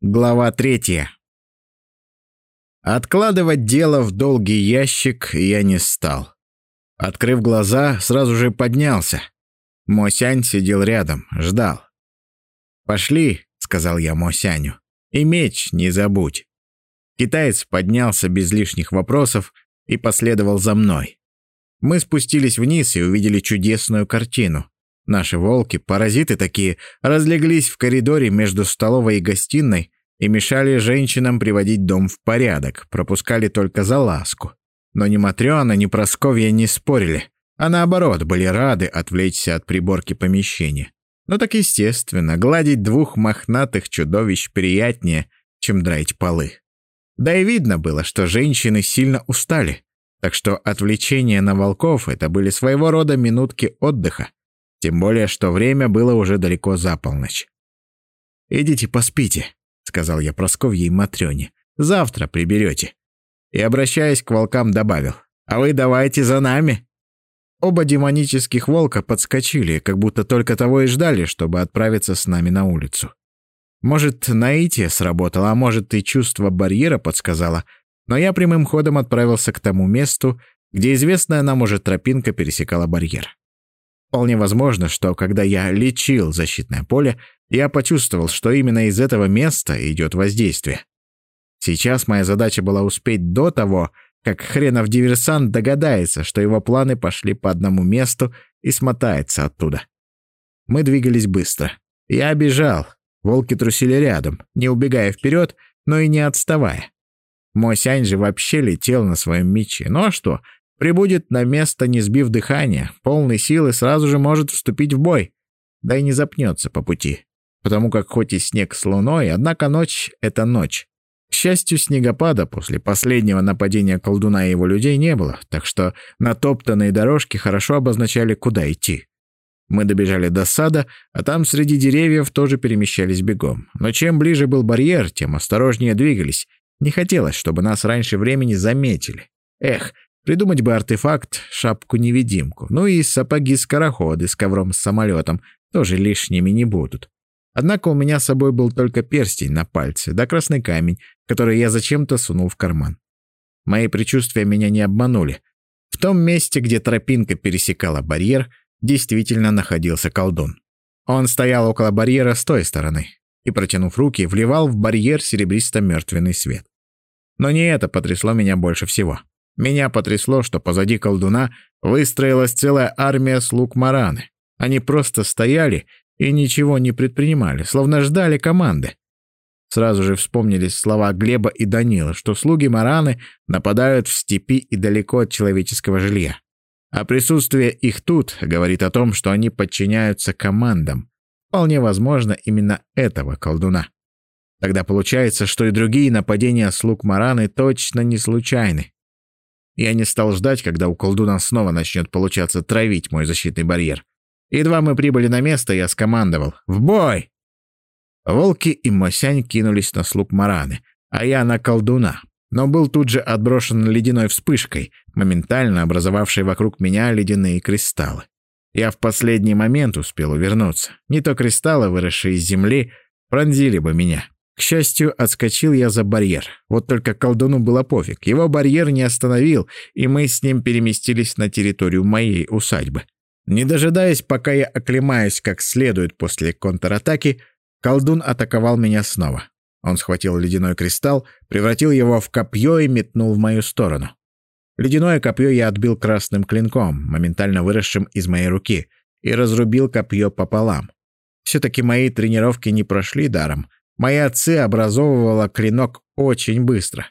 Глава третья. Откладывать дело в долгий ящик я не стал. Открыв глаза, сразу же поднялся. Мосянь сидел рядом, ждал. «Пошли», — сказал я Мосяню, — «и меч не забудь». Китаец поднялся без лишних вопросов и последовал за мной. Мы спустились вниз и увидели чудесную картину. Наши волки, паразиты такие, разлеглись в коридоре между столовой и гостиной и мешали женщинам приводить дом в порядок, пропускали только за ласку. Но ни Матрёна, ни Просковья не спорили, а наоборот были рады отвлечься от приборки помещения. Но так естественно, гладить двух мохнатых чудовищ приятнее, чем драить полы. Да и видно было, что женщины сильно устали, так что отвлечение на волков — это были своего рода минутки отдыха. Тем более, что время было уже далеко за полночь. «Идите поспите», — сказал я Просковье и Матрёне. «Завтра приберете». И, обращаясь к волкам, добавил. «А вы давайте за нами». Оба демонических волка подскочили, как будто только того и ждали, чтобы отправиться с нами на улицу. Может, наитие сработало, а может, и чувство барьера подсказало, но я прямым ходом отправился к тому месту, где известная нам уже тропинка пересекала барьер. Вполне возможно, что когда я лечил защитное поле, я почувствовал, что именно из этого места идет воздействие. Сейчас моя задача была успеть до того, как хренов диверсант догадается, что его планы пошли по одному месту и смотается оттуда. Мы двигались быстро. Я бежал. Волки трусили рядом, не убегая вперед, но и не отставая. Мой сянь же вообще летел на своем мече. Ну а что, Прибудет на место, не сбив дыхания, полной силы сразу же может вступить в бой. Да и не запнется по пути. Потому как хоть и снег с луной, однако ночь — это ночь. К счастью, снегопада после последнего нападения колдуна и его людей не было, так что натоптанные дорожки хорошо обозначали, куда идти. Мы добежали до сада, а там среди деревьев тоже перемещались бегом. Но чем ближе был барьер, тем осторожнее двигались. Не хотелось, чтобы нас раньше времени заметили. Эх, Придумать бы артефакт, шапку-невидимку. Ну и сапоги-скороходы с ковром с самолетом тоже лишними не будут. Однако у меня с собой был только перстень на пальце, да красный камень, который я зачем-то сунул в карман. Мои предчувствия меня не обманули. В том месте, где тропинка пересекала барьер, действительно находился колдун. Он стоял около барьера с той стороны и, протянув руки, вливал в барьер серебристо-мертвенный свет. Но не это потрясло меня больше всего. Меня потрясло, что позади колдуна выстроилась целая армия слуг Мараны. Они просто стояли и ничего не предпринимали, словно ждали команды. Сразу же вспомнились слова Глеба и Данила, что слуги Мараны нападают в степи и далеко от человеческого жилья. А присутствие их тут говорит о том, что они подчиняются командам. Вполне возможно, именно этого колдуна. Тогда получается, что и другие нападения слуг Мараны точно не случайны. Я не стал ждать, когда у колдуна снова начнет получаться травить мой защитный барьер. Едва мы прибыли на место, я скомандовал «В бой!». Волки и Мосянь кинулись на слуг Мараны, а я на колдуна, но был тут же отброшен ледяной вспышкой, моментально образовавшей вокруг меня ледяные кристаллы. Я в последний момент успел увернуться. Не то кристаллы, выросшие из земли, пронзили бы меня. К счастью, отскочил я за барьер. Вот только колдуну было пофиг. Его барьер не остановил, и мы с ним переместились на территорию моей усадьбы. Не дожидаясь, пока я оклемаюсь как следует после контратаки, колдун атаковал меня снова. Он схватил ледяной кристалл, превратил его в копье и метнул в мою сторону. Ледяное копье я отбил красным клинком, моментально выросшим из моей руки, и разрубил копье пополам. Все-таки мои тренировки не прошли даром — Моя отцы образовывала клинок очень быстро.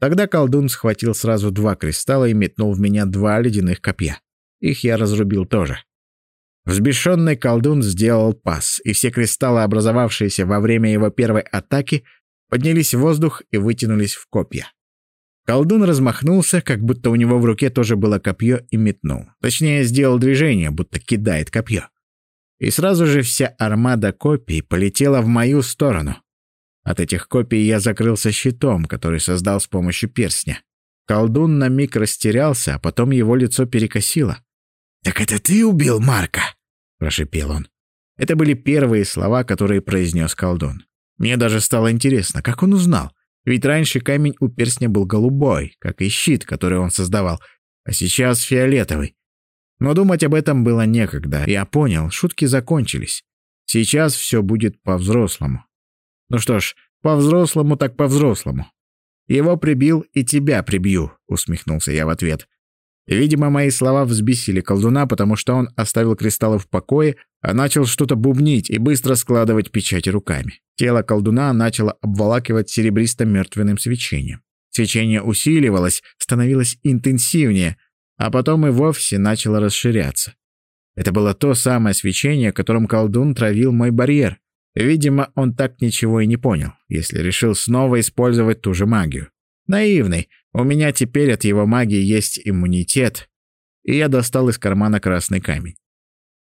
Тогда колдун схватил сразу два кристалла и метнул в меня два ледяных копья. Их я разрубил тоже. Взбешенный колдун сделал пас, и все кристаллы, образовавшиеся во время его первой атаки, поднялись в воздух и вытянулись в копья. Колдун размахнулся, как будто у него в руке тоже было копье, и метнул. Точнее, сделал движение, будто кидает копье и сразу же вся армада копий полетела в мою сторону. От этих копий я закрылся щитом, который создал с помощью перстня. Колдун на миг растерялся, а потом его лицо перекосило. «Так это ты убил Марка?» — прошипел он. Это были первые слова, которые произнес колдун. Мне даже стало интересно, как он узнал. Ведь раньше камень у перстня был голубой, как и щит, который он создавал, а сейчас фиолетовый. Но думать об этом было некогда. Я понял, шутки закончились. Сейчас все будет по-взрослому. Ну что ж, по-взрослому так по-взрослому. Его прибил и тебя прибью, усмехнулся я в ответ. Видимо, мои слова взбесили колдуна, потому что он оставил кристаллы в покое, а начал что-то бубнить и быстро складывать печати руками. Тело колдуна начало обволакивать серебристо-мертвенным свечением. Свечение усиливалось, становилось интенсивнее, а потом и вовсе начало расширяться. Это было то самое свечение, которым колдун травил мой барьер. Видимо, он так ничего и не понял, если решил снова использовать ту же магию. Наивный, у меня теперь от его магии есть иммунитет, и я достал из кармана красный камень.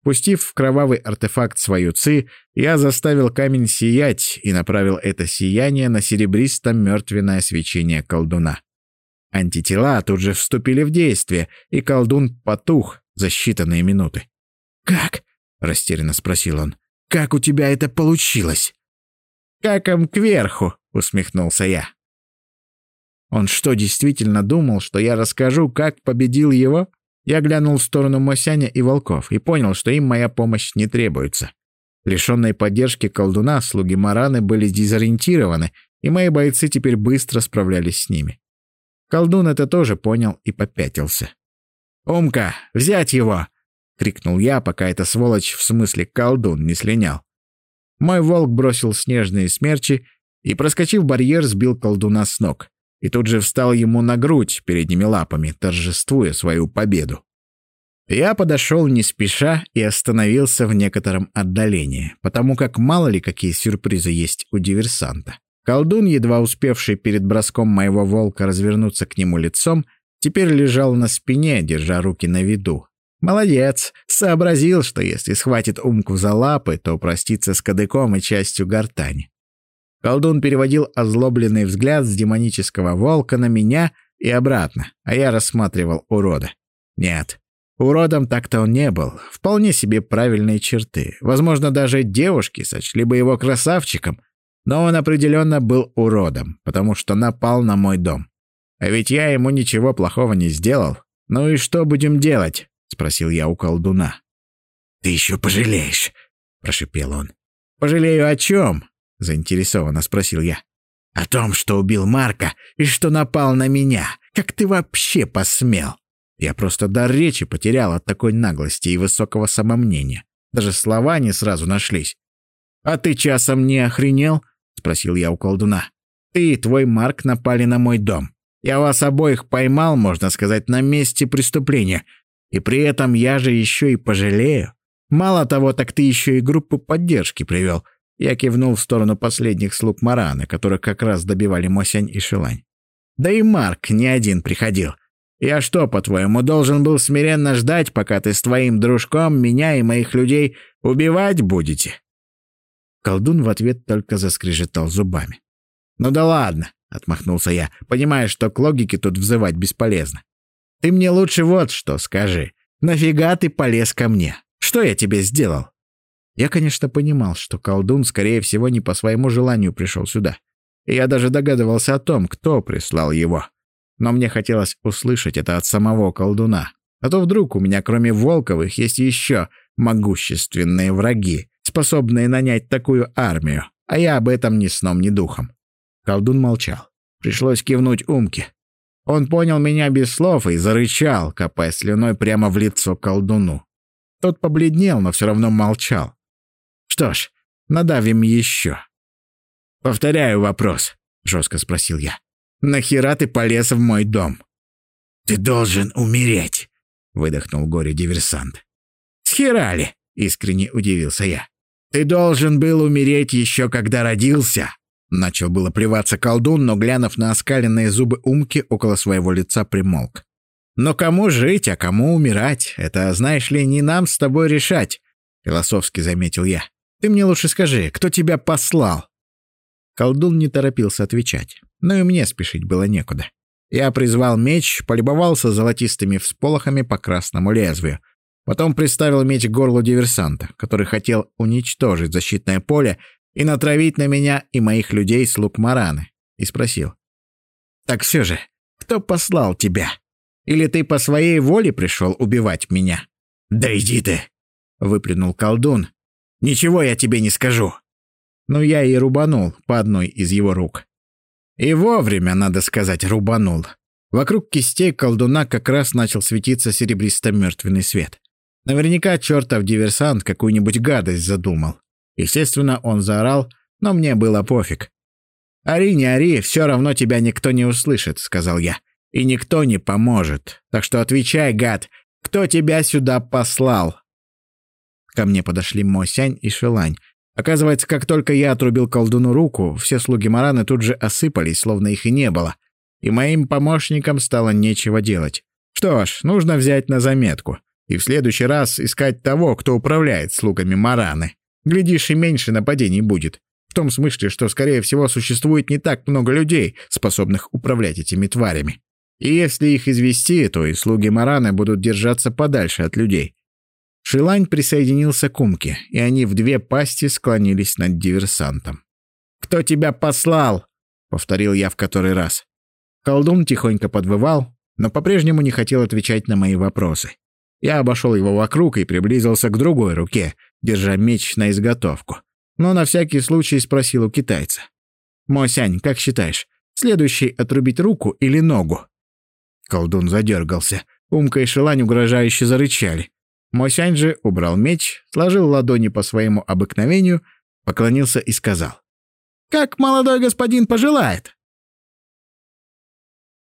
Пустив в кровавый артефакт свою ци, я заставил камень сиять и направил это сияние на серебристо-мертвенное свечение колдуна. Антитела тут же вступили в действие, и колдун потух за считанные минуты. «Как?» — растерянно спросил он. «Как у тебя это получилось?» «Каком кверху?» — усмехнулся я. Он что, действительно думал, что я расскажу, как победил его? Я глянул в сторону Мосяня и волков и понял, что им моя помощь не требуется. Лишенные поддержки колдуна, слуги Мараны были дезориентированы, и мои бойцы теперь быстро справлялись с ними. Колдун это тоже понял и попятился. «Умка, взять его!» — крикнул я, пока эта сволочь, в смысле колдун, не слинял. Мой волк бросил снежные смерчи и, проскочив барьер, сбил колдуна с ног и тут же встал ему на грудь передними лапами, торжествуя свою победу. Я подошел не спеша и остановился в некотором отдалении, потому как мало ли какие сюрпризы есть у диверсанта. Колдун, едва успевший перед броском моего волка развернуться к нему лицом, теперь лежал на спине, держа руки на виду. Молодец, сообразил, что если схватит умку за лапы, то простится с кадыком и частью гортани. Колдун переводил озлобленный взгляд с демонического волка на меня и обратно, а я рассматривал урода. Нет, уродом так-то он не был. Вполне себе правильные черты. Возможно, даже девушки сочли бы его красавчиком, но он определенно был уродом, потому что напал на мой дом. А ведь я ему ничего плохого не сделал. Ну и что будем делать? спросил я у колдуна. Ты еще пожалеешь, прошипел он. Пожалею о чем? заинтересованно спросил я. «О том, что убил Марка и что напал на меня. Как ты вообще посмел?» Я просто дар речи потерял от такой наглости и высокого самомнения. Даже слова не сразу нашлись. «А ты часом не охренел?» — спросил я у колдуна. «Ты и твой Марк напали на мой дом. Я вас обоих поймал, можно сказать, на месте преступления. И при этом я же еще и пожалею. Мало того, так ты еще и группу поддержки привел. Я кивнул в сторону последних слуг Марана, которых как раз добивали Мосянь и Шилань. «Да и Марк не один приходил. Я что, по-твоему, должен был смиренно ждать, пока ты с твоим дружком меня и моих людей убивать будете?» Колдун в ответ только заскрежетал зубами. «Ну да ладно», — отмахнулся я, понимая, что к логике тут взывать бесполезно. «Ты мне лучше вот что скажи. Нафига ты полез ко мне? Что я тебе сделал?» Я, конечно, понимал, что колдун, скорее всего, не по своему желанию пришел сюда. И я даже догадывался о том, кто прислал его. Но мне хотелось услышать это от самого колдуна. А то вдруг у меня, кроме Волковых, есть еще могущественные враги, способные нанять такую армию, а я об этом ни сном, ни духом. Колдун молчал. Пришлось кивнуть Умке. Он понял меня без слов и зарычал, копая слюной прямо в лицо колдуну. Тот побледнел, но все равно молчал. Что ж, надавим еще. Повторяю вопрос, жестко спросил я. Нахера ты полез в мой дом? Ты должен умереть, выдохнул горе-диверсант. Схерали, искренне удивился я. Ты должен был умереть еще когда родился. Начал было плеваться колдун, но, глянув на оскаленные зубы Умки, около своего лица примолк. «Но кому жить, а кому умирать? Это, знаешь ли, не нам с тобой решать», — философски заметил я. Ты мне лучше скажи, кто тебя послал?» Колдун не торопился отвечать, но и мне спешить было некуда. Я призвал меч, полюбовался золотистыми всполохами по красному лезвию. Потом приставил меч к горлу диверсанта, который хотел уничтожить защитное поле, и натравить на меня и моих людей слуг Мараны, и спросил. «Так все же, кто послал тебя? Или ты по своей воле пришел убивать меня?» «Да иди ты!» — выплюнул колдун. «Ничего я тебе не скажу!» Но я и рубанул по одной из его рук. И вовремя, надо сказать, рубанул. Вокруг кистей колдуна как раз начал светиться серебристо-мертвенный свет. Наверняка чертов диверсант какую-нибудь гадость задумал. Естественно, он заорал, но мне было пофиг. «Ори, не ори, все равно тебя никто не услышит», — сказал я. «И никто не поможет. Так что отвечай, гад, кто тебя сюда послал?» Ко мне подошли Мосянь и Шелань. Оказывается, как только я отрубил колдуну руку, все слуги Мараны тут же осыпались, словно их и не было. И моим помощникам стало нечего делать. Что ж, нужно взять на заметку. И в следующий раз искать того, кто управляет слугами Мараны. Глядишь, и меньше нападений будет. В том смысле, что, скорее всего, существует не так много людей, способных управлять этими тварями. И если их извести, то и слуги Мараны будут держаться подальше от людей. Шилань присоединился к Умке, и они в две пасти склонились над диверсантом. «Кто тебя послал?» — повторил я в который раз. Колдун тихонько подвывал, но по-прежнему не хотел отвечать на мои вопросы. Я обошел его вокруг и приблизился к другой руке, держа меч на изготовку. Но на всякий случай спросил у китайца. «Мосянь, как считаешь, следующий отрубить руку или ногу?» Колдун задергался. Умка и Шелань угрожающе зарычали. Мосянь же убрал меч, сложил ладони по своему обыкновению, поклонился и сказал. «Как молодой господин пожелает!»